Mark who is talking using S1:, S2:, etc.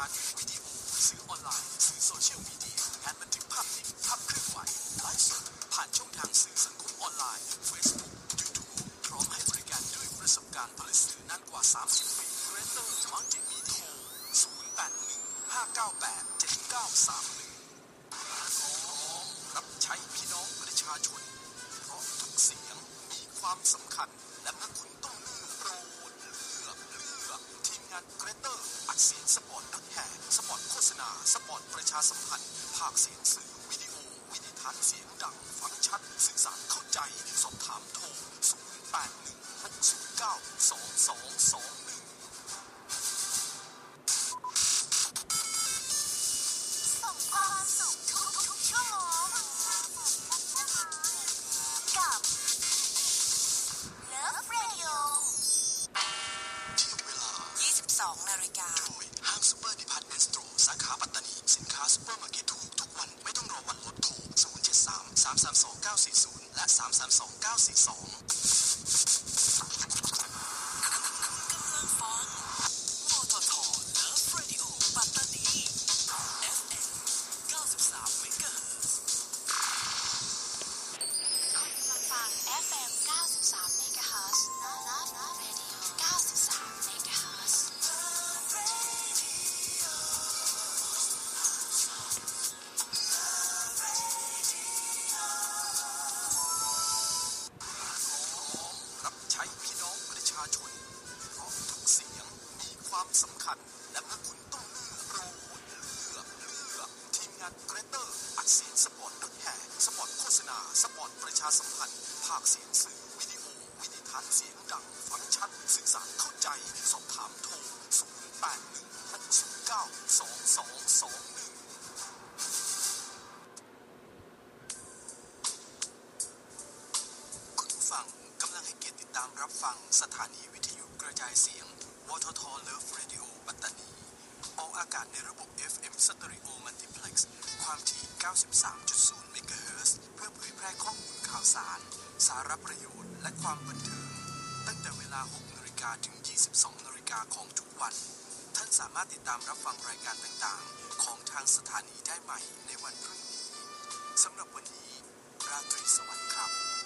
S1: โอซเชียลมีเดียงานบันทึกภาพนิ่งภาพเคลื่อนไหวไลฟ์สดผ่านช่องทางสื่อสังคมออนไลน์ Facebook YouTube พร้อมให้บริการด้วยประสบการณ์ผลิตสื่อนานกว่า 30 ปี Greater Multimedia 081 598 7931รับใช้พี่น้องประชาชน เพราะทุกเสียงมีความสำคัญ และเมื่อคุณต้องเลือกโปรดเลือกเลือกทีมงานเกร เสียงสปอร์ตดังแห่สปอร์ตโฆษณา สปอร์ตประชาสัมพันธ์ ภาคเสียงสื่อ วิดีโอ วิดีทัศน์เสียงดัง ฟังชัด สื่อสารเข้าใจ สอบถามโทร 0816092221 940 และ 332 942 สำคัญ และเมื่อคุณต้องเลือกโปรดเลือกเลือกทีมงานเกรเตอร์อัดเสียงสปอร์ตรถแห่สปอร์ตโฆษณา สปอร์ตประชาสัมพันธ์ ภาคเสียงสื่อ วิดีโอ วิดีทัศน์เสียงดัง ฟังชัด สื่อสารเข้าใจ สอบถามโทร 0816092221คุณผู้ฟังกำลังให้เกียรติติดตามรับฟังสถานีวิทยุกระจายเสียง วทท Love Radio ปัตตานีออกอากาศในระบบ FM Stereo Multiplex ความถี่ 93.0 เมกะเฮิรตซ์เพื่อเผยแพร่ข้อมูลข่าวสาร สาระประโยชน์ และความบันเทิง ตั้งแต่เวลา 6นาฬิกาถึง 22นาฬิกาของทุกวัน ท่านสามารถติดตามรับฟังรายการต่างๆ ของทางสถานีได้ใหม่ในวันพรุ่งนี้สำหรับวันนี้ ราตรีสวัสดิ์ครับ